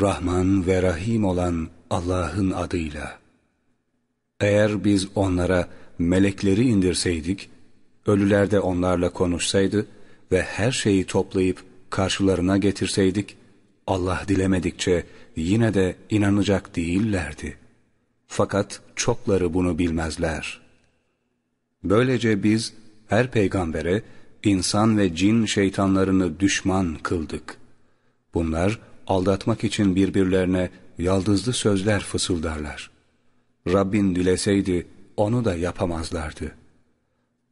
Rahman ve Rahim olan Allah'ın adıyla. Eğer biz onlara melekleri indirseydik, ölüler de onlarla konuşsaydı ve her şeyi toplayıp karşılarına getirseydik, Allah dilemedikçe yine de inanacak değillerdi. Fakat çokları bunu bilmezler. Böylece biz her peygambere insan ve cin şeytanlarını düşman kıldık. Bunlar aldatmak için birbirlerine yaldızlı sözler fısıldarlar. Rabbin dileseydi onu da yapamazlardı.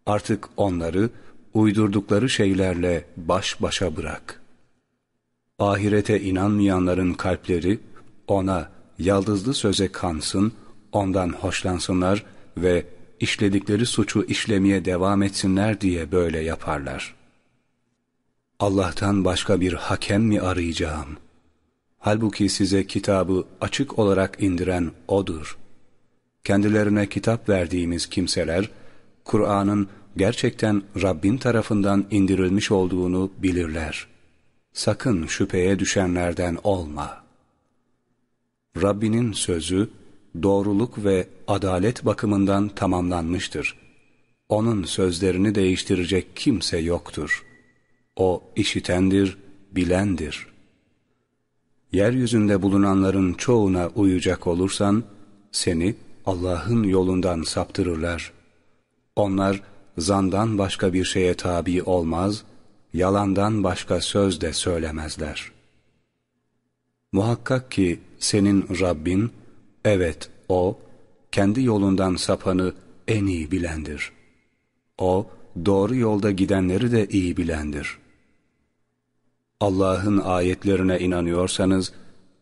Artık onları uydurdukları şeylerle baş başa bırak. Ahirete inanmayanların kalpleri ona yaldızlı söze kansın, ondan hoşlansınlar ve işledikleri suçu işlemeye devam etsinler diye böyle yaparlar. Allah'tan başka bir hakem mi arayacağım? Halbuki size kitabı açık olarak indiren O'dur. Kendilerine kitap verdiğimiz kimseler, Kur'an'ın gerçekten Rabbin tarafından indirilmiş olduğunu bilirler. Sakın şüpheye düşenlerden olma. Rabbinin sözü, doğruluk ve adalet bakımından tamamlanmıştır. Onun sözlerini değiştirecek kimse yoktur. O işitendir, bilendir. Yeryüzünde bulunanların çoğuna uyacak olursan, seni Allah'ın yolundan saptırırlar. Onlar zandan başka bir şeye tabi olmaz, yalandan başka söz de söylemezler. Muhakkak ki senin Rabbin, Evet, O, kendi yolundan sapanı en iyi bilendir. O, doğru yolda gidenleri de iyi bilendir. Allah'ın ayetlerine inanıyorsanız,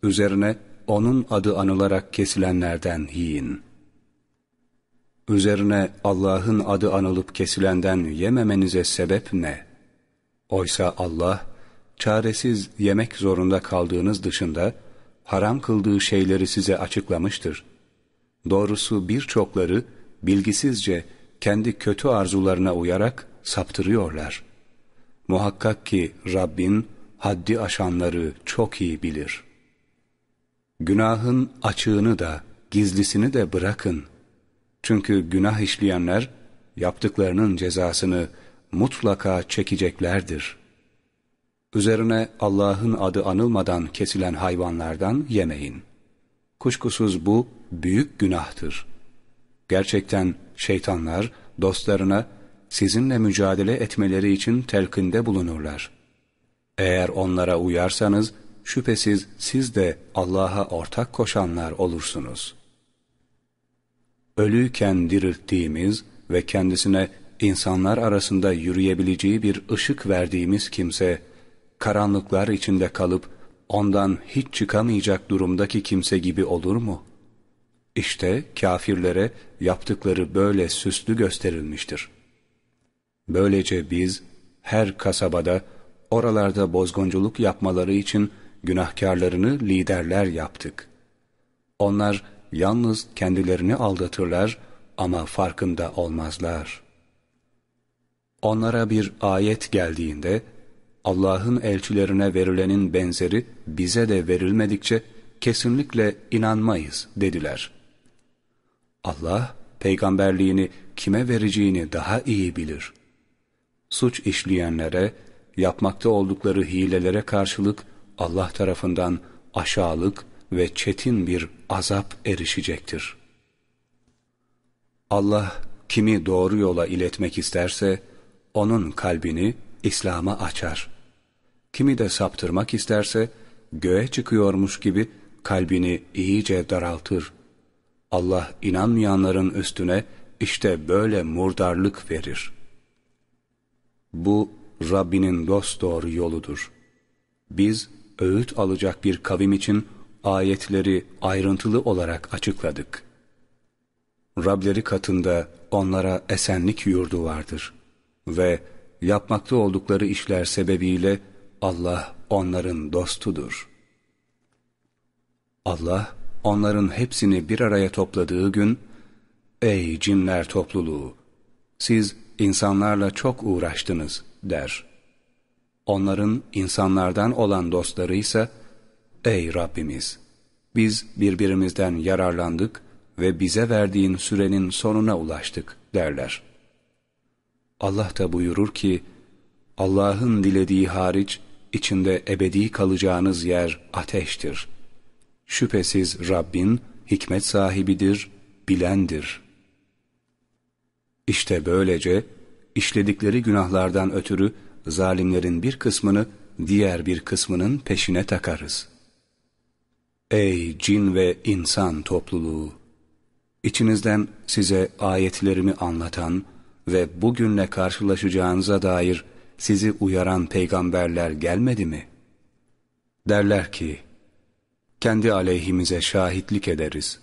üzerine O'nun adı anılarak kesilenlerden yiyin. Üzerine Allah'ın adı anılıp kesilenden yememenize sebep ne? Oysa Allah, çaresiz yemek zorunda kaldığınız dışında, haram kıldığı şeyleri size açıklamıştır. Doğrusu birçokları bilgisizce kendi kötü arzularına uyarak saptırıyorlar. Muhakkak ki Rabbin haddi aşanları çok iyi bilir. Günahın açığını da gizlisini de bırakın. Çünkü günah işleyenler yaptıklarının cezasını mutlaka çekeceklerdir.'' Üzerine Allah'ın adı anılmadan kesilen hayvanlardan yemeyin. Kuşkusuz bu büyük günahtır. Gerçekten şeytanlar dostlarına sizinle mücadele etmeleri için telkinde bulunurlar. Eğer onlara uyarsanız şüphesiz siz de Allah'a ortak koşanlar olursunuz. Ölüyken dirilttiğimiz ve kendisine insanlar arasında yürüyebileceği bir ışık verdiğimiz kimse, karanlıklar içinde kalıp ondan hiç çıkamayacak durumdaki kimse gibi olur mu? İşte kafirlere yaptıkları böyle süslü gösterilmiştir. Böylece biz her kasabada oralarda bozgunculuk yapmaları için günahkarlarını liderler yaptık. Onlar yalnız kendilerini aldatırlar ama farkında olmazlar. Onlara bir ayet geldiğinde Allah'ın elçilerine verilenin benzeri bize de verilmedikçe kesinlikle inanmayız dediler. Allah peygamberliğini kime vereceğini daha iyi bilir. Suç işleyenlere, yapmakta oldukları hilelere karşılık Allah tarafından aşağılık ve çetin bir azap erişecektir. Allah kimi doğru yola iletmek isterse, onun kalbini İslam'a açar. Kimi de saptırmak isterse göğe çıkıyormuş gibi kalbini iyice daraltır. Allah inanmayanların üstüne işte böyle murdarlık verir. Bu Rabbinin dosdoğru yoludur. Biz öğüt alacak bir kavim için ayetleri ayrıntılı olarak açıkladık. Rableri katında onlara esenlik yurdu vardır ve yapmakta oldukları işler sebebiyle Allah onların dostudur. Allah onların hepsini bir araya topladığı gün, Ey cinler topluluğu! Siz insanlarla çok uğraştınız der. Onların insanlardan olan dostları ise, Ey Rabbimiz! Biz birbirimizden yararlandık ve bize verdiğin sürenin sonuna ulaştık derler. Allah da buyurur ki, Allah'ın dilediği hariç içinde ebedi kalacağınız yer ateştir. Şüphesiz Rabbin hikmet sahibidir, bilendir. İşte böylece işledikleri günahlardan ötürü zalimlerin bir kısmını diğer bir kısmının peşine takarız. Ey cin ve insan topluluğu! İçinizden size ayetlerimi anlatan ve bugünle karşılaşacağınıza dair sizi uyaran peygamberler gelmedi mi? Derler ki, kendi aleyhimize şahitlik ederiz.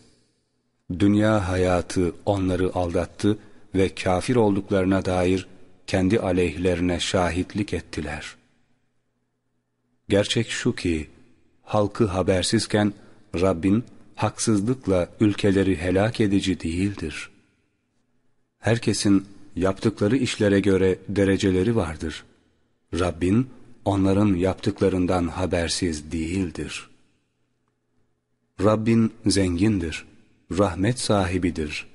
Dünya hayatı onları aldattı ve kafir olduklarına dair kendi aleyhlerine şahitlik ettiler. Gerçek şu ki, halkı habersizken Rabbin haksızlıkla ülkeleri helak edici değildir. Herkesin yaptıkları işlere göre dereceleri vardır. Rabbin onların yaptıklarından habersiz değildir. Rabbin zengindir, rahmet sahibidir.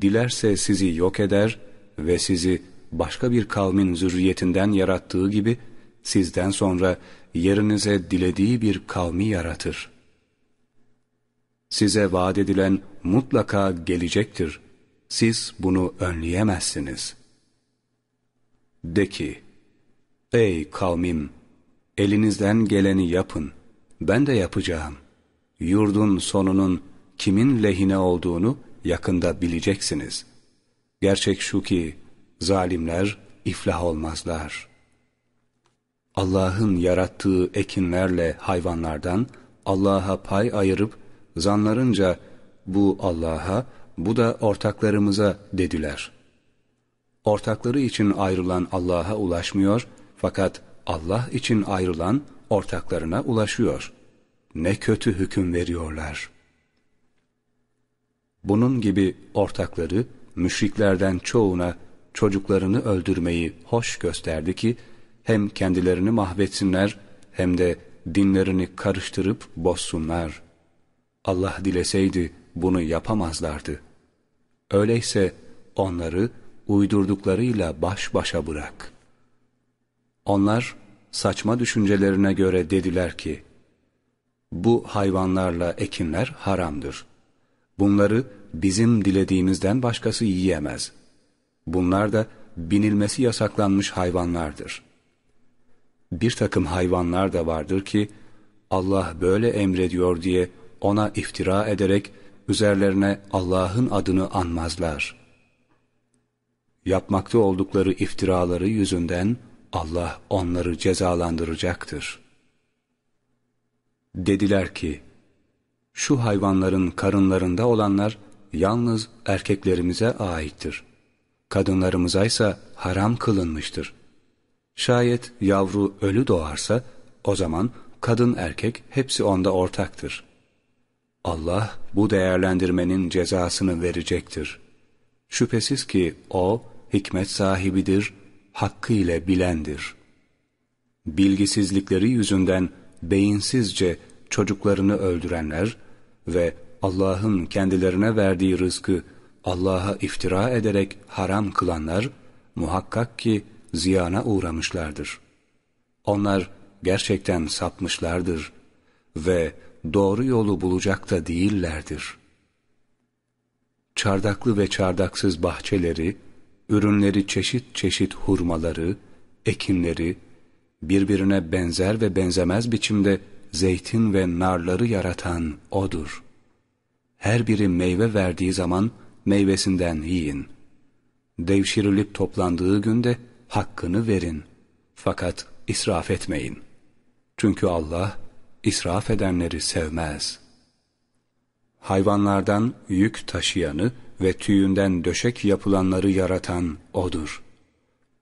Dilerse sizi yok eder ve sizi başka bir kavmin zürriyetinden yarattığı gibi sizden sonra yerinize dilediği bir kavmi yaratır. Size vaat edilen mutlaka gelecektir. Siz bunu önleyemezsiniz. De ki, Ey kavmim! Elinizden geleni yapın. Ben de yapacağım. Yurdun sonunun kimin lehine olduğunu yakında bileceksiniz. Gerçek şu ki, zalimler iflah olmazlar. Allah'ın yarattığı ekinlerle hayvanlardan Allah'a pay ayırıp zanlarınca bu Allah'a, bu da ortaklarımıza dediler. Ortakları için ayrılan Allah'a ulaşmıyor fakat Allah için ayrılan ortaklarına ulaşıyor. Ne kötü hüküm veriyorlar. Bunun gibi ortakları müşriklerden çoğuna çocuklarını öldürmeyi hoş gösterdi ki hem kendilerini mahvetsinler hem de dinlerini karıştırıp bozsunlar. Allah dileseydi bunu yapamazlardı. Öyleyse onları uydurduklarıyla baş başa bırak. Onlar saçma düşüncelerine göre dediler ki, bu hayvanlarla ekinler haramdır. Bunları bizim dilediğimizden başkası yiyemez. Bunlar da binilmesi yasaklanmış hayvanlardır. Bir takım hayvanlar da vardır ki, Allah böyle emrediyor diye ona iftira ederek üzerlerine Allah'ın adını anmazlar. Yapmakta oldukları iftiraları yüzünden Allah onları cezalandıracaktır. Dediler ki, şu hayvanların karınlarında olanlar yalnız erkeklerimize aittir. Kadınlarımıza ise haram kılınmıştır. Şayet yavru ölü doğarsa o zaman kadın erkek hepsi onda ortaktır. Allah bu değerlendirmenin cezasını verecektir. Şüphesiz ki O hikmet sahibidir, hakkıyla bilendir. Bilgisizlikleri yüzünden beyinsizce çocuklarını öldürenler ve Allah'ın kendilerine verdiği rızkı Allah'a iftira ederek haram kılanlar muhakkak ki ziyana uğramışlardır. Onlar gerçekten sapmışlardır ve doğru yolu bulacak da değillerdir. Çardaklı ve çardaksız bahçeleri, ürünleri çeşit çeşit hurmaları, ekinleri, birbirine benzer ve benzemez biçimde zeytin ve narları yaratan O'dur. Her biri meyve verdiği zaman meyvesinden yiyin. Devşirilip toplandığı günde hakkını verin. Fakat israf etmeyin. Çünkü Allah israf edenleri sevmez. Hayvanlardan yük taşıyanı ve tüyünden döşek yapılanları yaratan O'dur.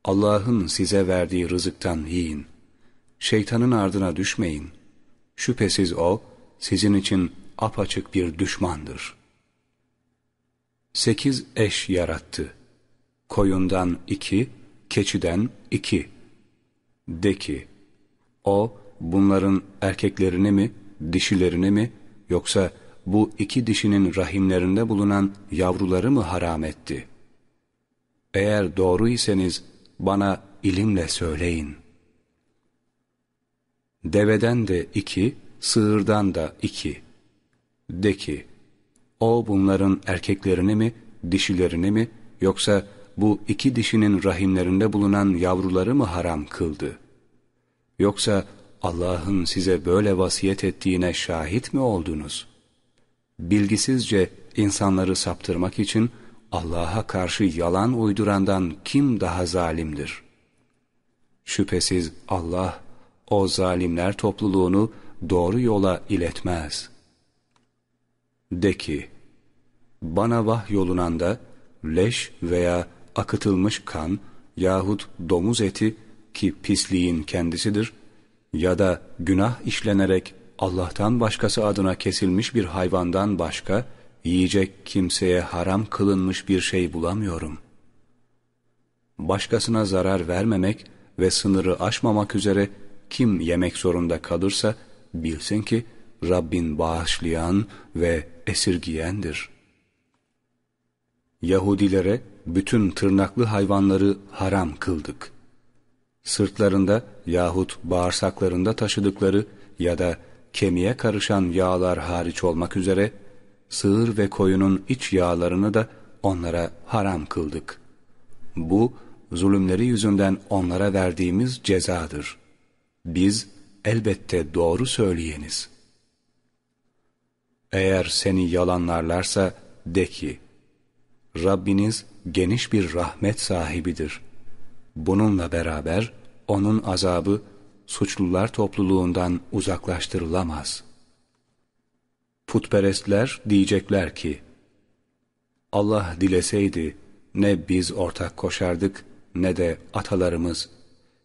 Allah'ın size verdiği rızıktan yiyin. Şeytanın ardına düşmeyin. Şüphesiz O, sizin için apaçık bir düşmandır. Sekiz eş yarattı. Koyundan iki, keçiden iki. De ki, O, bunların erkeklerini mi dişilerini mi yoksa bu iki dişinin rahimlerinde bulunan yavruları mı haram etti? Eğer doğru iseniz bana ilimle söyleyin. Deveden de iki, sığırdan da iki. De ki, o bunların erkeklerini mi, dişilerini mi, yoksa bu iki dişinin rahimlerinde bulunan yavruları mı haram kıldı? Yoksa Allah'ın size böyle vasiyet ettiğine şahit mi oldunuz? Bilgisizce insanları saptırmak için Allah'a karşı yalan uydurandan kim daha zalimdir? Şüphesiz Allah o zalimler topluluğunu doğru yola iletmez. De ki, bana vahyolunan da leş veya akıtılmış kan yahut domuz eti ki pisliğin kendisidir ya da günah işlenerek Allah'tan başkası adına kesilmiş bir hayvandan başka yiyecek kimseye haram kılınmış bir şey bulamıyorum. Başkasına zarar vermemek ve sınırı aşmamak üzere kim yemek zorunda kalırsa bilsin ki Rabbin bağışlayan ve esirgiyendir. Yahudilere bütün tırnaklı hayvanları haram kıldık. Sırtlarında yahut bağırsaklarında taşıdıkları ya da kemiğe karışan yağlar hariç olmak üzere sığır ve koyunun iç yağlarını da onlara haram kıldık. Bu zulümleri yüzünden onlara verdiğimiz cezadır. Biz elbette doğru söyleyeniz. Eğer seni yalanlarlarsa de ki, Rabbiniz geniş bir rahmet sahibidir. Bununla beraber onun azabı suçlular topluluğundan uzaklaştırılamaz. Putperestler diyecekler ki, Allah dileseydi ne biz ortak koşardık ne de atalarımız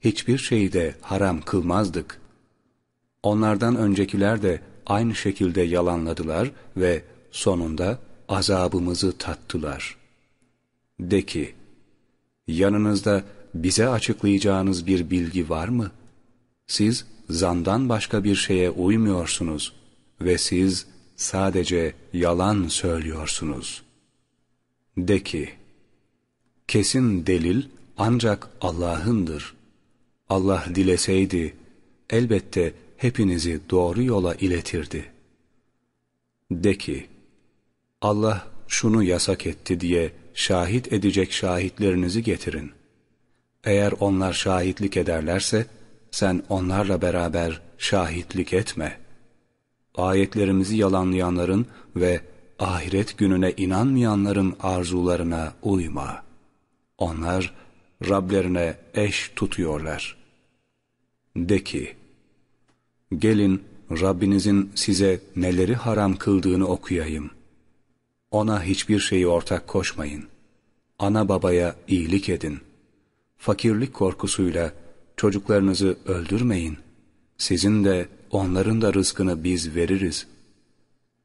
hiçbir şeyi de haram kılmazdık. Onlardan öncekiler de aynı şekilde yalanladılar ve sonunda azabımızı tattılar. De ki, yanınızda bize açıklayacağınız bir bilgi var mı? Siz zandan başka bir şeye uymuyorsunuz ve siz sadece yalan söylüyorsunuz. De ki, kesin delil ancak Allah'ındır. Allah dileseydi elbette hepinizi doğru yola iletirdi. De ki, Allah şunu yasak etti diye şahit edecek şahitlerinizi getirin. Eğer onlar şahitlik ederlerse, sen onlarla beraber şahitlik etme. Ayetlerimizi yalanlayanların ve ahiret gününe inanmayanların arzularına uyma. Onlar Rablerine eş tutuyorlar. De ki, gelin Rabbinizin size neleri haram kıldığını okuyayım. Ona hiçbir şeyi ortak koşmayın. Ana babaya iyilik edin. Fakirlik korkusuyla çocuklarınızı öldürmeyin. Sizin de onların da rızkını biz veririz.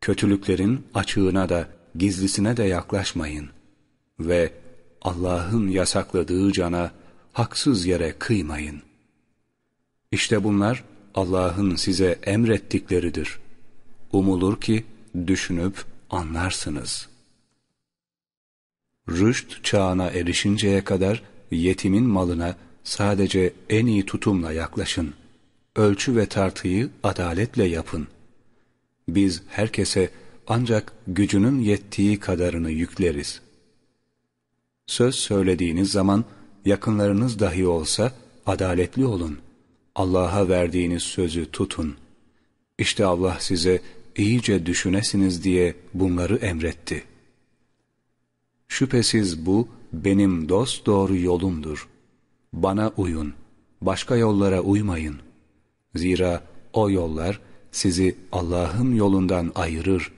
Kötülüklerin açığına da gizlisine de yaklaşmayın. Ve Allah'ın yasakladığı cana haksız yere kıymayın. İşte bunlar Allah'ın size emrettikleridir. Umulur ki düşünüp anlarsınız. Rüşt çağına erişinceye kadar yetimin malına sadece en iyi tutumla yaklaşın. Ölçü ve tartıyı adaletle yapın. Biz herkese ancak gücünün yettiği kadarını yükleriz. Söz söylediğiniz zaman yakınlarınız dahi olsa adaletli olun. Allah'a verdiğiniz sözü tutun. İşte Allah size iyice düşünesiniz diye bunları emretti. Şüphesiz bu benim dost doğru yolumdur. Bana uyun, başka yollara uymayın. Zira o yollar sizi Allah'ın yolundan ayırır.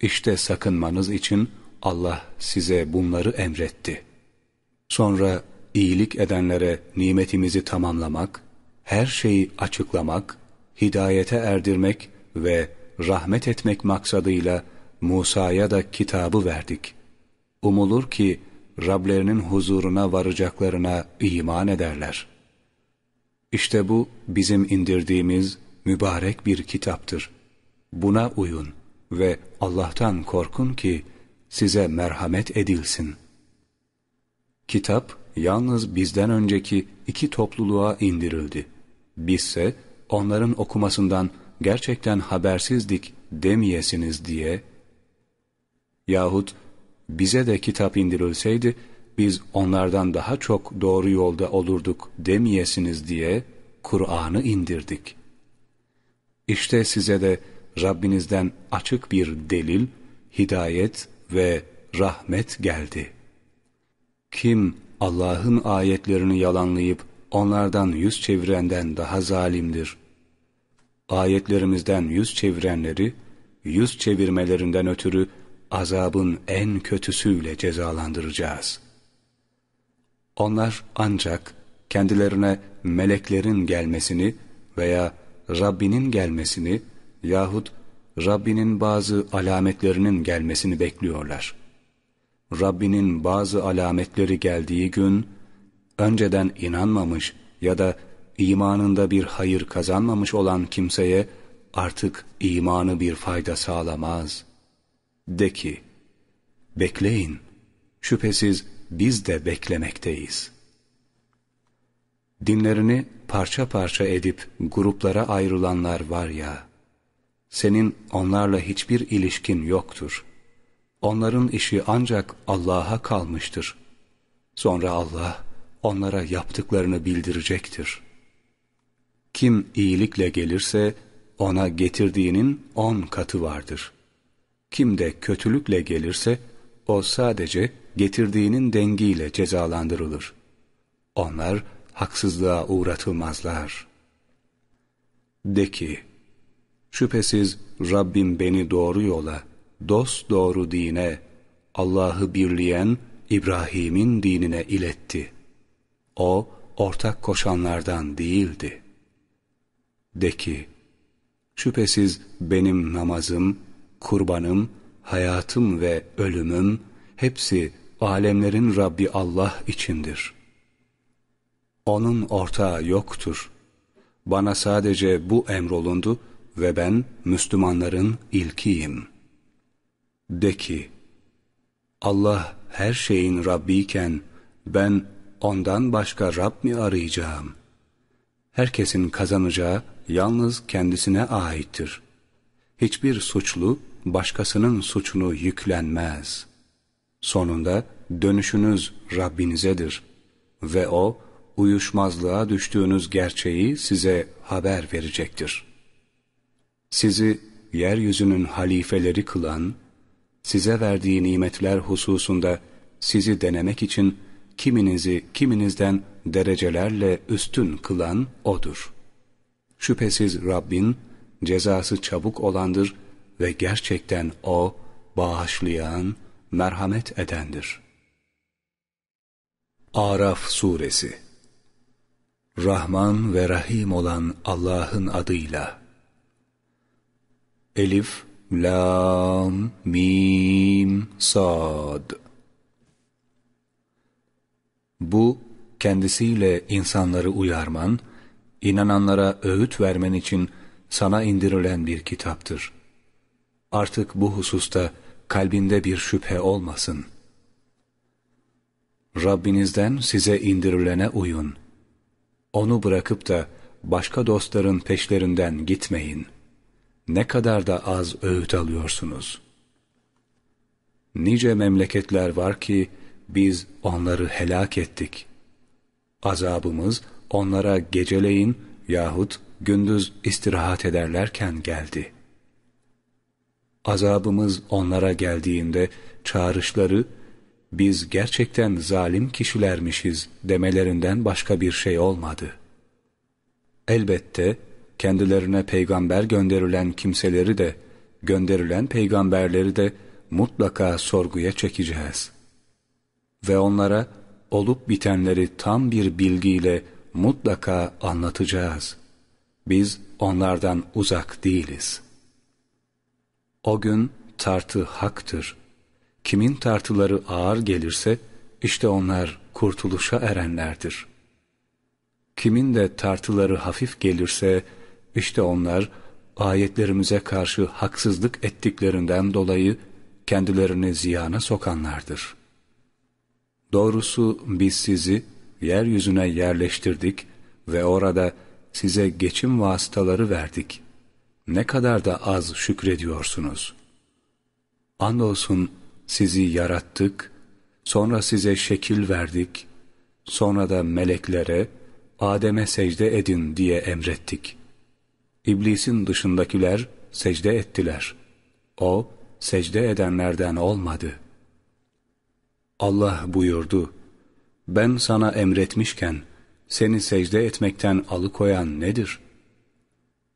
İşte sakınmanız için Allah size bunları emretti. Sonra iyilik edenlere nimetimizi tamamlamak, her şeyi açıklamak, hidayete erdirmek ve rahmet etmek maksadıyla Musa'ya da kitabı verdik. Umulur ki Rablerinin huzuruna varacaklarına iman ederler. İşte bu bizim indirdiğimiz mübarek bir kitaptır. buna uyun ve Allah'tan korkun ki size merhamet edilsin. Kitap yalnız bizden önceki iki topluluğa indirildi. Bizse onların okumasından gerçekten habersizdik demeyesiniz diye yahut bize de kitap indirilseydi biz onlardan daha çok doğru yolda olurduk demeyesiniz diye Kur'an'ı indirdik. İşte size de Rabbinizden açık bir delil, hidayet ve rahmet geldi. Kim Allah'ın ayetlerini yalanlayıp onlardan yüz çevirenden daha zalimdir. Ayetlerimizden yüz çevirenleri, yüz çevirmelerinden ötürü azabın en kötüsüyle cezalandıracağız. Onlar ancak kendilerine meleklerin gelmesini veya Rabbinin gelmesini yahut Rabbinin bazı alametlerinin gelmesini bekliyorlar. Rabbinin bazı alametleri geldiği gün, önceden inanmamış ya da imanında bir hayır kazanmamış olan kimseye artık imanı bir fayda sağlamaz. De ki, bekleyin, şüphesiz biz de beklemekteyiz. Dinlerini parça parça edip gruplara ayrılanlar var ya, senin onlarla hiçbir ilişkin yoktur. Onların işi ancak Allah'a kalmıştır. Sonra Allah onlara yaptıklarını bildirecektir. Kim iyilikle gelirse ona getirdiğinin on katı vardır. Kim de kötülükle gelirse o sadece getirdiğinin dengiyle cezalandırılır. Onlar haksızlığa uğratılmazlar. De ki, şüphesiz Rabbim beni doğru yola, dost doğru dine, Allah'ı birleyen İbrahim'in dinine iletti. O, ortak koşanlardan değildi. De ki, şüphesiz benim namazım, kurbanım, hayatım ve ölümüm, hepsi alemlerin Rabbi Allah içindir. Onun ortağı yoktur. Bana sadece bu emrolundu ve ben Müslümanların ilkiyim. De ki, Allah her şeyin Rabbiyken ben ondan başka Rab mi arayacağım? Herkesin kazanacağı yalnız kendisine aittir. Hiçbir suçlu başkasının suçunu yüklenmez. Sonunda dönüşünüz Rabbinizedir ve O uyuşmazlığa düştüğünüz gerçeği size haber verecektir. Sizi yeryüzünün halifeleri kılan, size verdiği nimetler hususunda sizi denemek için kiminizi kiminizden derecelerle üstün kılan O'dur. Şüphesiz Rabbin cezası çabuk olandır ve gerçekten O bağışlayan, merhamet edendir. Araf Suresi Rahman ve Rahim olan Allah'ın adıyla Elif, Lam, Mim, Sad Bu, kendisiyle insanları uyarman, inananlara öğüt vermen için sana indirilen bir kitaptır. Artık bu hususta kalbinde bir şüphe olmasın. Rabbinizden size indirilene uyun. Onu bırakıp da başka dostların peşlerinden gitmeyin. Ne kadar da az öğüt alıyorsunuz. Nice memleketler var ki biz onları helak ettik. Azabımız onlara geceleyin yahut gündüz istirahat ederlerken geldi. Azabımız onlara geldiğinde çağrışları biz gerçekten zalim kişilermişiz demelerinden başka bir şey olmadı. Elbette kendilerine peygamber gönderilen kimseleri de, gönderilen peygamberleri de mutlaka sorguya çekeceğiz. Ve onlara olup bitenleri tam bir bilgiyle mutlaka anlatacağız. Biz onlardan uzak değiliz. O gün tartı haktır. Kimin tartıları ağır gelirse, işte onlar kurtuluşa erenlerdir. Kimin de tartıları hafif gelirse, işte onlar ayetlerimize karşı haksızlık ettiklerinden dolayı kendilerini ziyana sokanlardır. Doğrusu biz sizi yeryüzüne yerleştirdik ve orada size geçim vasıtaları verdik. Ne kadar da az şükrediyorsunuz. Andolsun sizi yarattık, sonra size şekil verdik, sonra da meleklere, Adem'e secde edin diye emrettik. İblisin dışındakiler secde ettiler. O, secde edenlerden olmadı. Allah buyurdu, ben sana emretmişken, seni secde etmekten alıkoyan nedir?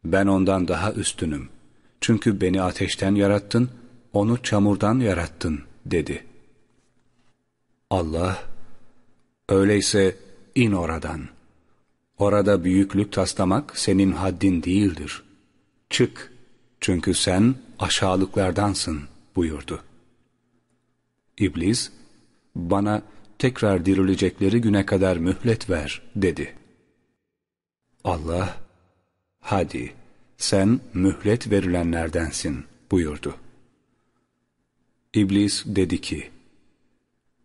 Ben ondan daha üstünüm. Çünkü beni ateşten yarattın, onu çamurdan yarattın, dedi. Allah, öyleyse in oradan. Orada büyüklük taslamak senin haddin değildir. Çık, çünkü sen aşağılıklardansın, buyurdu. İblis, bana tekrar dirilecekleri güne kadar mühlet ver dedi. Allah, hadi sen mühlet verilenlerdensin buyurdu. İblis dedi ki,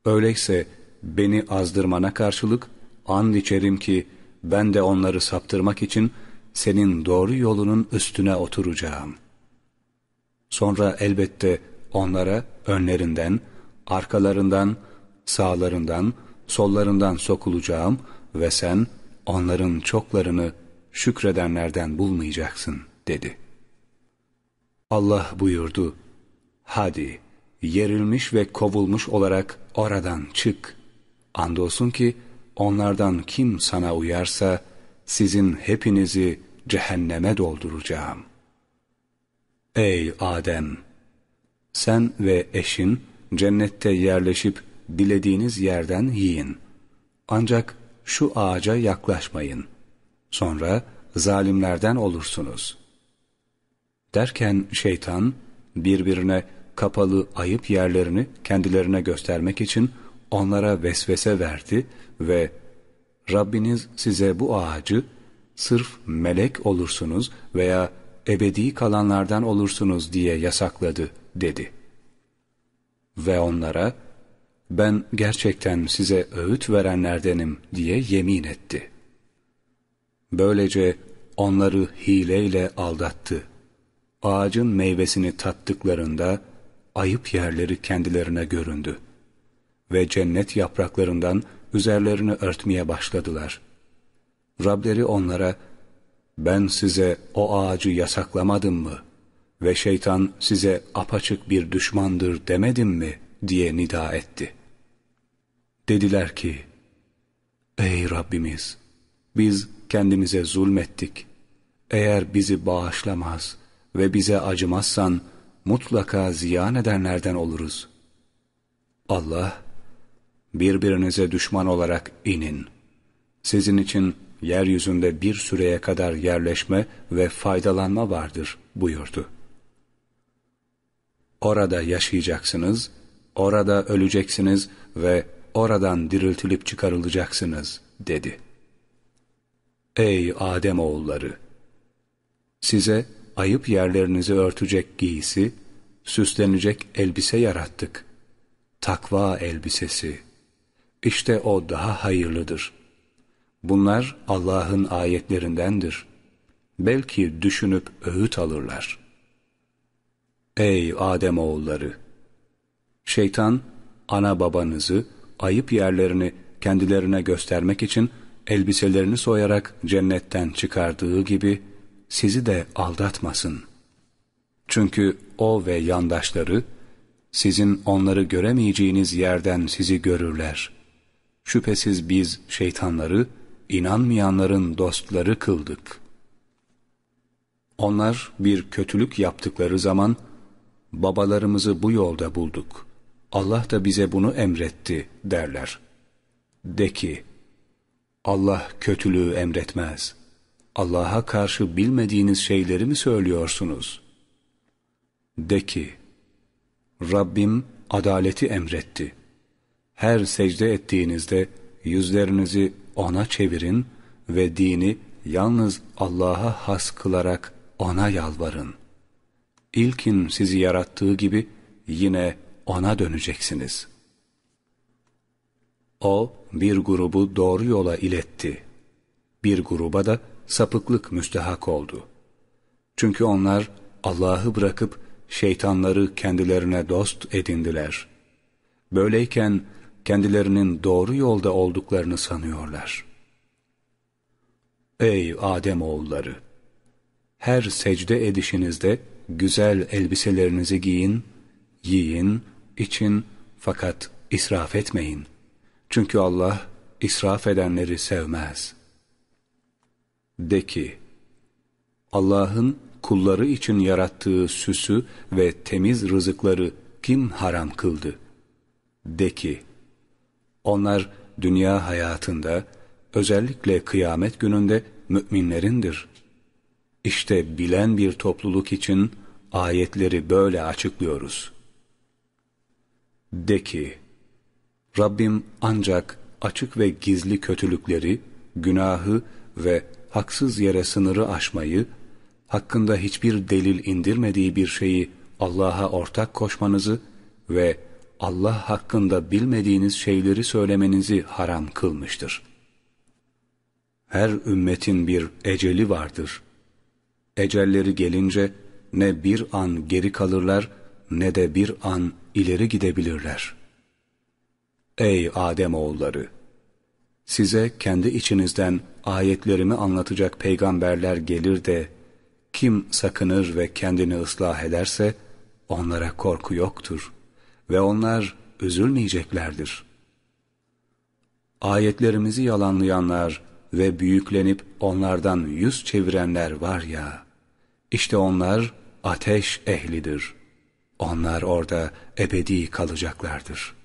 öyleyse beni azdırmana karşılık and içerim ki ben de onları saptırmak için senin doğru yolunun üstüne oturacağım. Sonra elbette onlara önlerinden, arkalarından, sağlarından, sollarından sokulacağım ve sen onların çoklarını şükredenlerden bulmayacaksın dedi. Allah buyurdu, hadi yerilmiş ve kovulmuş olarak oradan çık. Andolsun ki onlardan kim sana uyarsa sizin hepinizi cehenneme dolduracağım. Ey Adem! Sen ve eşin cennette yerleşip dilediğiniz yerden yiyin. Ancak şu ağaca yaklaşmayın. Sonra zalimlerden olursunuz. Derken şeytan birbirine kapalı ayıp yerlerini kendilerine göstermek için onlara vesvese verdi ve Rabbiniz size bu ağacı sırf melek olursunuz veya ebedi kalanlardan olursunuz diye yasakladı dedi. Ve onlara ben gerçekten size öğüt verenlerdenim diye yemin etti. Böylece onları hileyle aldattı. Ağacın meyvesini tattıklarında ayıp yerleri kendilerine göründü. Ve cennet yapraklarından üzerlerini örtmeye başladılar. Rableri onlara, ben size o ağacı yasaklamadım mı ve şeytan size apaçık bir düşmandır demedim mi diye nida etti. Dediler ki, Ey Rabbimiz! Biz kendimize zulmettik. Eğer bizi bağışlamaz ve bize acımazsan, mutlaka ziyan edenlerden oluruz. Allah, birbirinize düşman olarak inin. Sizin için yeryüzünde bir süreye kadar yerleşme ve faydalanma vardır buyurdu. Orada yaşayacaksınız, orada öleceksiniz ve oradan diriltilip çıkarılacaksınız dedi. Ey Adem oğulları! Size ayıp yerlerinizi örtecek giysi, süslenecek elbise yarattık. Takva elbisesi. İşte o daha hayırlıdır. Bunlar Allah'ın ayetlerindendir. Belki düşünüp öğüt alırlar. Ey Adem oğulları! Şeytan, ana babanızı, ayıp yerlerini kendilerine göstermek için elbiselerini soyarak cennetten çıkardığı gibi, sizi de aldatmasın. Çünkü o ve yandaşları sizin onları göremeyeceğiniz yerden sizi görürler. Şüphesiz biz şeytanları inanmayanların dostları kıldık. Onlar bir kötülük yaptıkları zaman babalarımızı bu yolda bulduk. Allah da bize bunu emretti derler. De ki, Allah kötülüğü emretmez.'' Allah'a karşı bilmediğiniz şeyleri mi söylüyorsunuz? De ki, Rabbim adaleti emretti. Her secde ettiğinizde yüzlerinizi O'na çevirin ve dini yalnız Allah'a has kılarak O'na yalvarın. İlkin sizi yarattığı gibi yine O'na döneceksiniz. O bir grubu doğru yola iletti. Bir gruba da sapıklık müstehak oldu. Çünkü onlar Allah'ı bırakıp şeytanları kendilerine dost edindiler. Böyleyken kendilerinin doğru yolda olduklarını sanıyorlar. Ey Adem oğulları! Her secde edişinizde güzel elbiselerinizi giyin, yiyin, için fakat israf etmeyin. Çünkü Allah israf edenleri sevmez. De ki, Allah'ın kulları için yarattığı süsü ve temiz rızıkları kim haram kıldı? De ki, onlar dünya hayatında, özellikle kıyamet gününde müminlerindir. İşte bilen bir topluluk için ayetleri böyle açıklıyoruz. De ki, Rabbim ancak açık ve gizli kötülükleri, günahı ve haksız yere sınırı aşmayı, hakkında hiçbir delil indirmediği bir şeyi Allah'a ortak koşmanızı ve Allah hakkında bilmediğiniz şeyleri söylemenizi haram kılmıştır. Her ümmetin bir eceli vardır. Ecelleri gelince ne bir an geri kalırlar ne de bir an ileri gidebilirler. Ey Adem oğulları! Size kendi içinizden ayetlerimi anlatacak peygamberler gelir de kim sakınır ve kendini ıslah ederse onlara korku yoktur ve onlar üzülmeyeceklerdir. Ayetlerimizi yalanlayanlar ve büyüklenip onlardan yüz çevirenler var ya, işte onlar ateş ehlidir. Onlar orada ebedi kalacaklardır.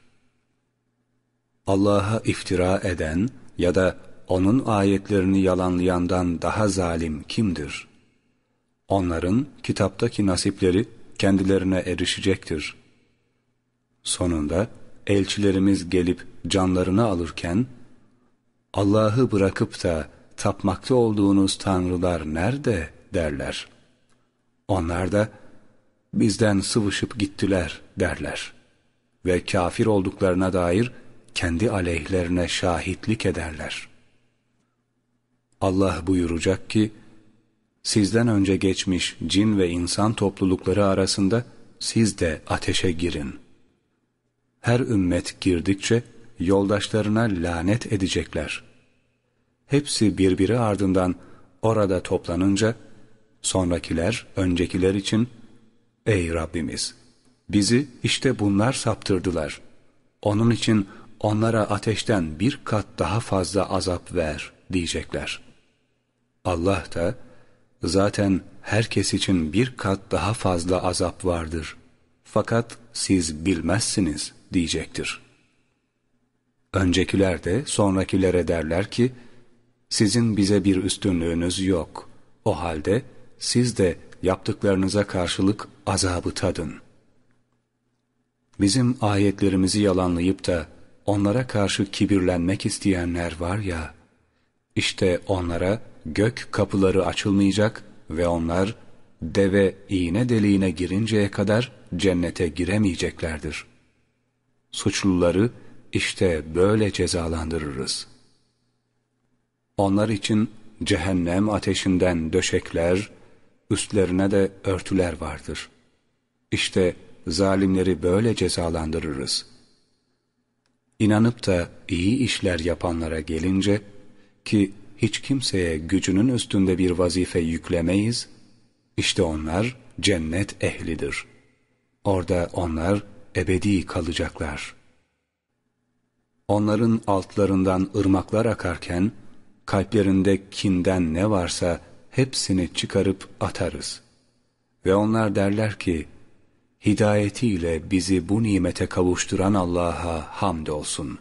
Allah'a iftira eden ya da onun ayetlerini yalanlayandan daha zalim kimdir? Onların kitaptaki nasipleri kendilerine erişecektir. Sonunda elçilerimiz gelip canlarını alırken, Allah'ı bırakıp da tapmakta olduğunuz tanrılar nerede derler. Onlar da bizden sıvışıp gittiler derler. Ve kafir olduklarına dair kendi aleyhlerine şahitlik ederler. Allah buyuracak ki, sizden önce geçmiş cin ve insan toplulukları arasında siz de ateşe girin. Her ümmet girdikçe yoldaşlarına lanet edecekler. Hepsi birbiri ardından orada toplanınca, sonrakiler öncekiler için, Ey Rabbimiz! Bizi işte bunlar saptırdılar. Onun için onlara ateşten bir kat daha fazla azap ver diyecekler. Allah da zaten herkes için bir kat daha fazla azap vardır. Fakat siz bilmezsiniz diyecektir. Öncekiler de sonrakilere derler ki, sizin bize bir üstünlüğünüz yok. O halde siz de yaptıklarınıza karşılık azabı tadın. Bizim ayetlerimizi yalanlayıp da onlara karşı kibirlenmek isteyenler var ya, işte onlara gök kapıları açılmayacak ve onlar deve iğne deliğine girinceye kadar cennete giremeyeceklerdir. Suçluları işte böyle cezalandırırız. Onlar için cehennem ateşinden döşekler, üstlerine de örtüler vardır. İşte zalimleri böyle cezalandırırız. İnanıp da iyi işler yapanlara gelince ki hiç kimseye gücünün üstünde bir vazife yüklemeyiz, işte onlar cennet ehlidir. Orada onlar ebedi kalacaklar. Onların altlarından ırmaklar akarken, kalplerinde kinden ne varsa hepsini çıkarıp atarız. Ve onlar derler ki, hidayetiyle bizi bu nimete kavuşturan Allah'a hamdolsun.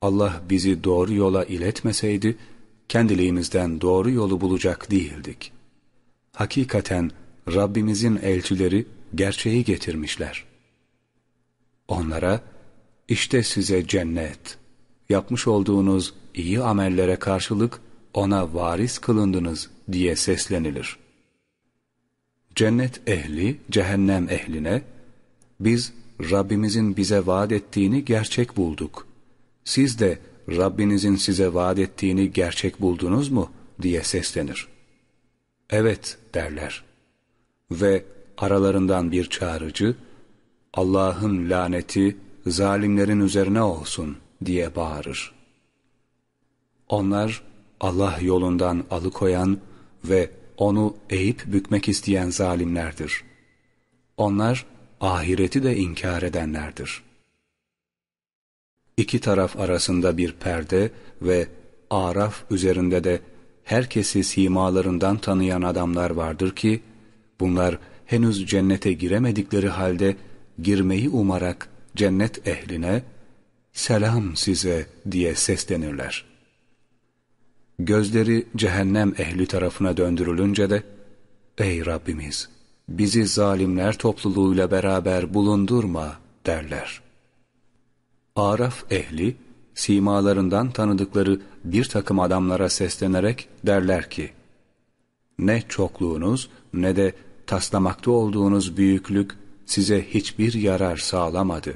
Allah bizi doğru yola iletmeseydi, kendiliğimizden doğru yolu bulacak değildik. Hakikaten Rabbimizin elçileri gerçeği getirmişler. Onlara, işte size cennet, yapmış olduğunuz iyi amellere karşılık ona varis kılındınız diye seslenilir. Cennet ehli, cehennem ehline, biz Rabbimizin bize vaat ettiğini gerçek bulduk. Siz de Rabbinizin size vaat ettiğini gerçek buldunuz mu? diye seslenir. Evet derler. Ve aralarından bir çağrıcı, Allah'ın laneti zalimlerin üzerine olsun diye bağırır. Onlar Allah yolundan alıkoyan ve onu eğip bükmek isteyen zalimlerdir. Onlar ahireti de inkar edenlerdir. İki taraf arasında bir perde ve araf üzerinde de herkesi simalarından tanıyan adamlar vardır ki, bunlar henüz cennete giremedikleri halde girmeyi umarak cennet ehline, selam size diye seslenirler. Gözleri cehennem ehli tarafına döndürülünce de, ey Rabbimiz, bizi zalimler topluluğuyla beraber bulundurma derler. Araf ehli, simalarından tanıdıkları bir takım adamlara seslenerek derler ki, ne çokluğunuz ne de taslamakta olduğunuz büyüklük size hiçbir yarar sağlamadı.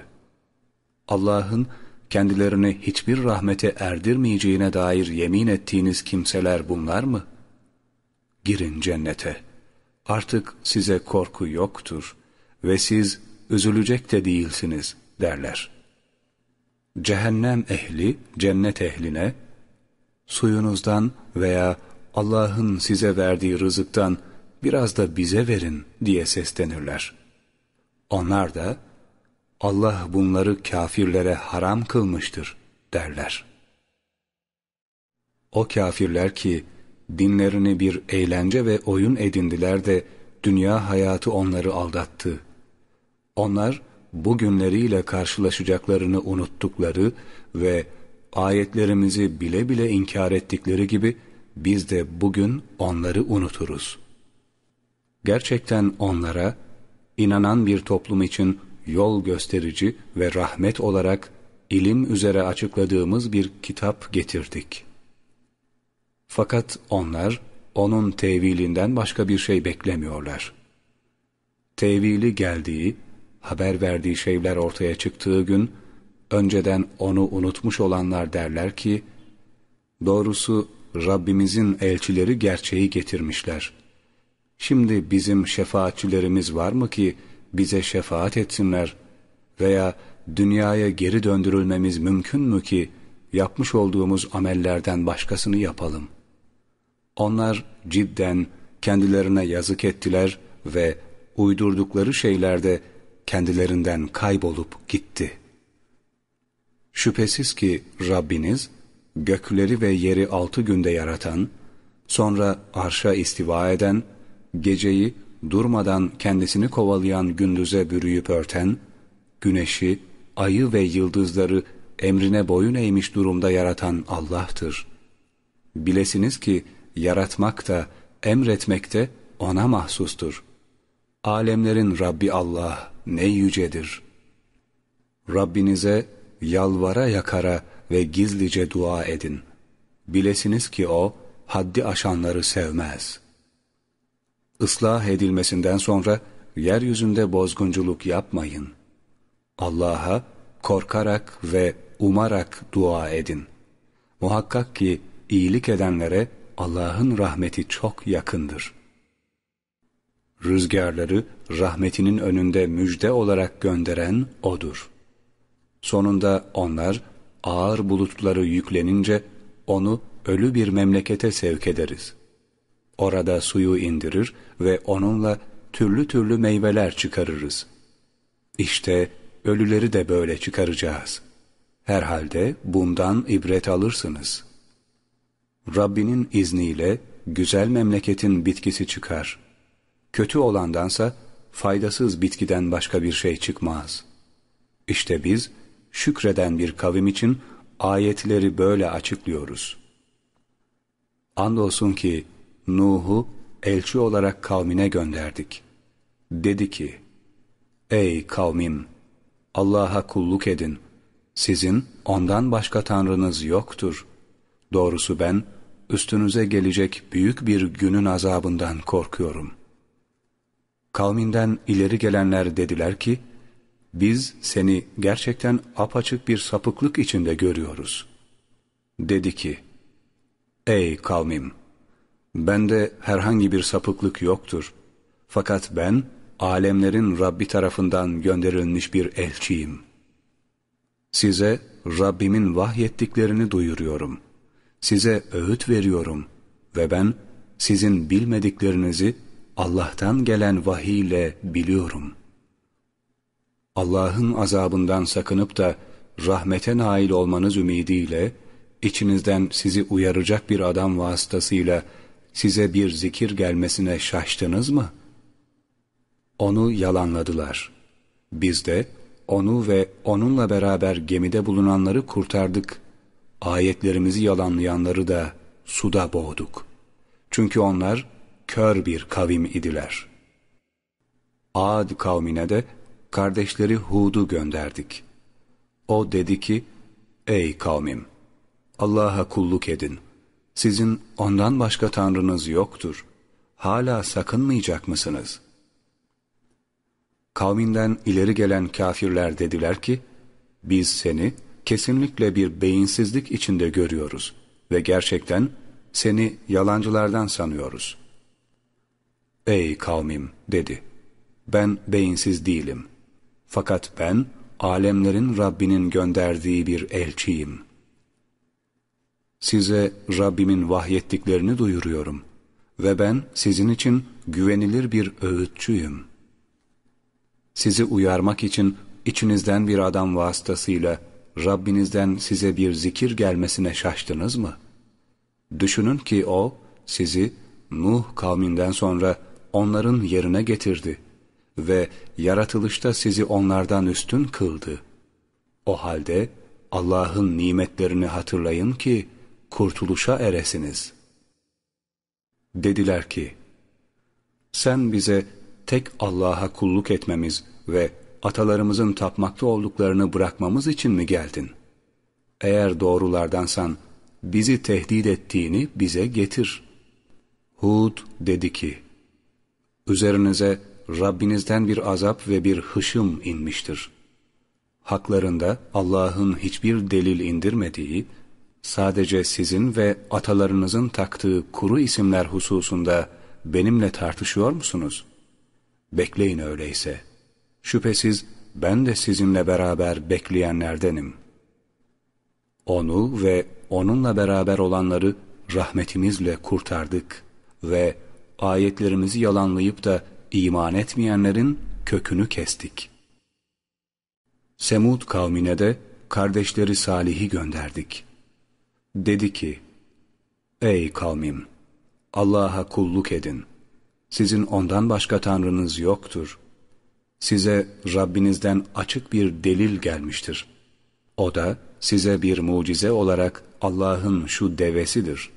Allah'ın kendilerini hiçbir rahmete erdirmeyeceğine dair yemin ettiğiniz kimseler bunlar mı? Girin cennete. Artık size korku yoktur ve siz üzülecek de değilsiniz derler. Cehennem ehli cennet ehline suyunuzdan veya Allah'ın size verdiği rızıktan biraz da bize verin diye seslenirler. Onlar da Allah bunları kafirlere haram kılmıştır derler. O kafirler ki dinlerini bir eğlence ve oyun edindiler de dünya hayatı onları aldattı. Onlar bugünleriyle karşılaşacaklarını unuttukları ve ayetlerimizi bile bile inkar ettikleri gibi biz de bugün onları unuturuz. Gerçekten onlara inanan bir toplum için yol gösterici ve rahmet olarak ilim üzere açıkladığımız bir kitap getirdik. Fakat onlar onun tevilinden başka bir şey beklemiyorlar. Tevili geldiği, haber verdiği şeyler ortaya çıktığı gün, önceden onu unutmuş olanlar derler ki, doğrusu Rabbimizin elçileri gerçeği getirmişler. Şimdi bizim şefaatçilerimiz var mı ki, bize şefaat etsinler veya dünyaya geri döndürülmemiz mümkün mü ki yapmış olduğumuz amellerden başkasını yapalım? Onlar cidden kendilerine yazık ettiler ve uydurdukları şeylerde kendilerinden kaybolup gitti. Şüphesiz ki Rabbiniz gökleri ve yeri altı günde yaratan, sonra arşa istiva eden, geceyi durmadan kendisini kovalayan gündüze bürüyüp örten, güneşi, ayı ve yıldızları emrine boyun eğmiş durumda yaratan Allah'tır. Bilesiniz ki yaratmak da, emretmek de O'na mahsustur. Alemlerin Rabbi Allah ne yücedir. Rabbinize yalvara yakara ve gizlice dua edin. Bilesiniz ki O, haddi aşanları sevmez.'' Islah edilmesinden sonra yeryüzünde bozgunculuk yapmayın. Allah'a korkarak ve umarak dua edin. Muhakkak ki iyilik edenlere Allah'ın rahmeti çok yakındır. Rüzgarları rahmetinin önünde müjde olarak gönderen O'dur. Sonunda onlar ağır bulutları yüklenince onu ölü bir memlekete sevk ederiz.'' Orada suyu indirir ve onunla türlü türlü meyveler çıkarırız. İşte ölüleri de böyle çıkaracağız. Herhalde bundan ibret alırsınız. Rabbinin izniyle güzel memleketin bitkisi çıkar. Kötü olandansa faydasız bitkiden başka bir şey çıkmaz. İşte biz şükreden bir kavim için ayetleri böyle açıklıyoruz. Andolsun ki Nuh'u elçi olarak kavmine gönderdik. Dedi ki, Ey kavmim! Allah'a kulluk edin. Sizin ondan başka tanrınız yoktur. Doğrusu ben, üstünüze gelecek büyük bir günün azabından korkuyorum. Kavminden ileri gelenler dediler ki, biz seni gerçekten apaçık bir sapıklık içinde görüyoruz. Dedi ki, ey kavmim, bende herhangi bir sapıklık yoktur. Fakat ben, alemlerin Rabbi tarafından gönderilmiş bir elçiyim. Size Rabbimin vahyettiklerini duyuruyorum. Size öğüt veriyorum ve ben sizin bilmediklerinizi Allah'tan gelen vahiy ile biliyorum. Allah'ın azabından sakınıp da rahmete nail olmanız ümidiyle, içinizden sizi uyaracak bir adam vasıtasıyla size bir zikir gelmesine şaştınız mı? Onu yalanladılar. Biz de onu ve onunla beraber gemide bulunanları kurtardık. Ayetlerimizi yalanlayanları da suda boğduk. Çünkü onlar kör bir kavim idiler. Ad kavmine de kardeşleri Hud'u gönderdik. O dedi ki, Ey kavmim! Allah'a kulluk edin. Sizin ondan başka tanrınız yoktur. Hala sakınmayacak mısınız? Kavminden ileri gelen kafirler dediler ki, biz seni kesinlikle bir beyinsizlik içinde görüyoruz ve gerçekten seni yalancılardan sanıyoruz. Ey kavmim dedi, ben beyinsiz değilim. Fakat ben alemlerin Rabbinin gönderdiği bir elçiyim. Size Rabbimin vahyettiklerini duyuruyorum ve ben sizin için güvenilir bir öğütçüyüm.'' Sizi uyarmak için içinizden bir adam vasıtasıyla Rabbinizden size bir zikir gelmesine şaştınız mı? Düşünün ki o sizi Nuh kavminden sonra onların yerine getirdi ve yaratılışta sizi onlardan üstün kıldı. O halde Allah'ın nimetlerini hatırlayın ki kurtuluşa eresiniz. Dediler ki, sen bize tek Allah'a kulluk etmemiz ve atalarımızın tapmakta olduklarını bırakmamız için mi geldin? Eğer doğrulardansan bizi tehdit ettiğini bize getir. Hud dedi ki, Üzerinize Rabbinizden bir azap ve bir hışım inmiştir. Haklarında Allah'ın hiçbir delil indirmediği, sadece sizin ve atalarınızın taktığı kuru isimler hususunda benimle tartışıyor musunuz?'' Bekleyin öyleyse. Şüphesiz ben de sizinle beraber bekleyenlerdenim. Onu ve onunla beraber olanları rahmetimizle kurtardık ve ayetlerimizi yalanlayıp da iman etmeyenlerin kökünü kestik. Semud kavmine de kardeşleri Salih'i gönderdik. Dedi ki, Ey kavmim! Allah'a kulluk edin. Sizin ondan başka tanrınız yoktur. Size Rabbinizden açık bir delil gelmiştir. O da size bir mucize olarak Allah'ın şu devesidir.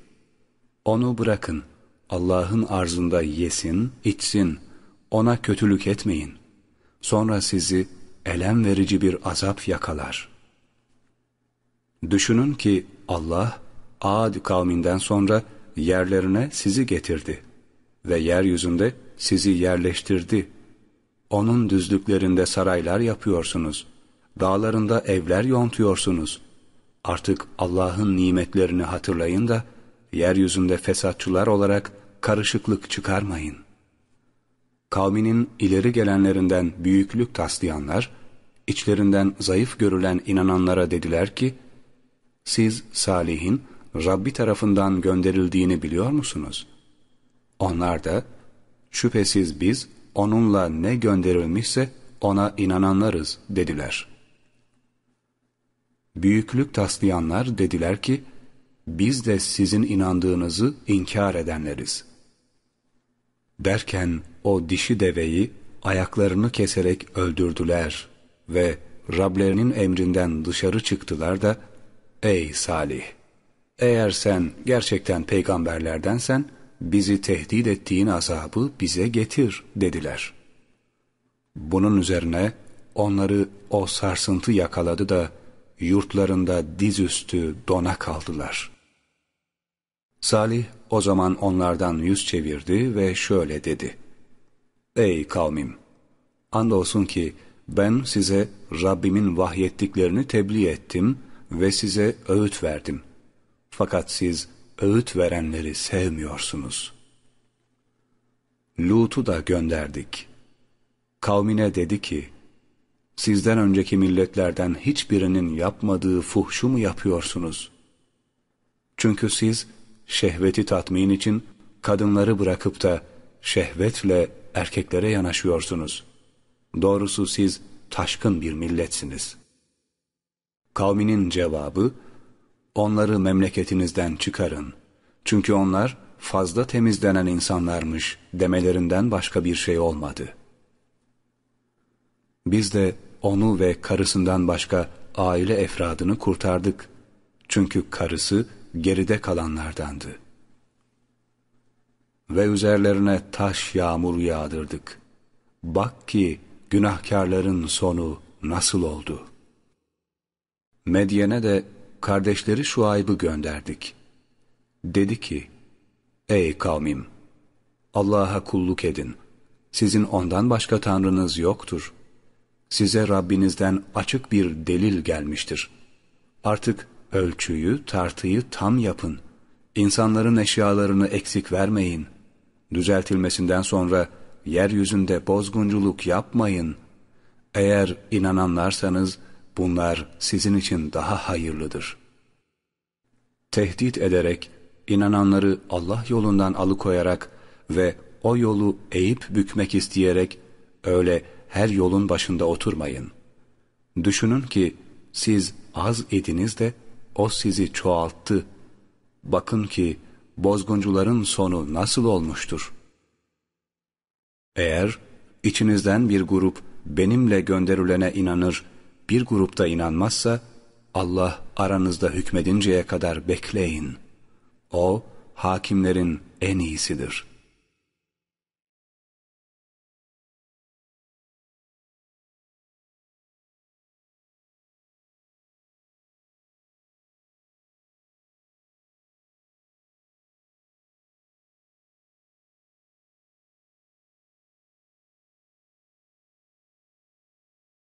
Onu bırakın, Allah'ın arzında yesin, içsin, ona kötülük etmeyin. Sonra sizi elem verici bir azap yakalar. Düşünün ki Allah, Ad kavminden sonra yerlerine sizi getirdi ve yeryüzünde sizi yerleştirdi. Onun düzlüklerinde saraylar yapıyorsunuz. Dağlarında evler yontuyorsunuz. Artık Allah'ın nimetlerini hatırlayın da yeryüzünde fesatçılar olarak karışıklık çıkarmayın. Kavminin ileri gelenlerinden büyüklük taslayanlar, içlerinden zayıf görülen inananlara dediler ki, siz Salih'in Rabbi tarafından gönderildiğini biliyor musunuz?'' Onlar da şüphesiz biz onunla ne gönderilmişse ona inananlarız dediler. Büyüklük taslayanlar dediler ki biz de sizin inandığınızı inkar edenleriz. Derken o dişi deveyi ayaklarını keserek öldürdüler ve Rablerinin emrinden dışarı çıktılar da Ey Salih! Eğer sen gerçekten peygamberlerdensen bizi tehdit ettiğin azabı bize getir dediler. Bunun üzerine onları o sarsıntı yakaladı da yurtlarında dizüstü dona kaldılar. Salih o zaman onlardan yüz çevirdi ve şöyle dedi. Ey kavmim! Andolsun ki ben size Rabbimin vahyettiklerini tebliğ ettim ve size öğüt verdim. Fakat siz öğüt verenleri sevmiyorsunuz. Lut'u da gönderdik. Kavmine dedi ki, sizden önceki milletlerden hiçbirinin yapmadığı fuhşu mu yapıyorsunuz? Çünkü siz şehveti tatmin için kadınları bırakıp da şehvetle erkeklere yanaşıyorsunuz. Doğrusu siz taşkın bir milletsiniz. Kavminin cevabı, onları memleketinizden çıkarın. Çünkü onlar fazla temizlenen insanlarmış demelerinden başka bir şey olmadı. Biz de onu ve karısından başka aile efradını kurtardık. Çünkü karısı geride kalanlardandı. Ve üzerlerine taş yağmur yağdırdık. Bak ki günahkarların sonu nasıl oldu? Medyen'e de kardeşleri Şuayb'ı gönderdik. Dedi ki, Ey kavmim! Allah'a kulluk edin. Sizin ondan başka tanrınız yoktur. Size Rabbinizden açık bir delil gelmiştir. Artık ölçüyü, tartıyı tam yapın. İnsanların eşyalarını eksik vermeyin. Düzeltilmesinden sonra yeryüzünde bozgunculuk yapmayın. Eğer inananlarsanız bunlar sizin için daha hayırlıdır. Tehdit ederek, inananları Allah yolundan alıkoyarak ve o yolu eğip bükmek isteyerek öyle her yolun başında oturmayın. Düşünün ki siz az idiniz de o sizi çoğalttı. Bakın ki bozguncuların sonu nasıl olmuştur. Eğer içinizden bir grup benimle gönderilene inanır, bir grupta inanmazsa, Allah aranızda hükmedinceye kadar bekleyin. O, hakimlerin en iyisidir.''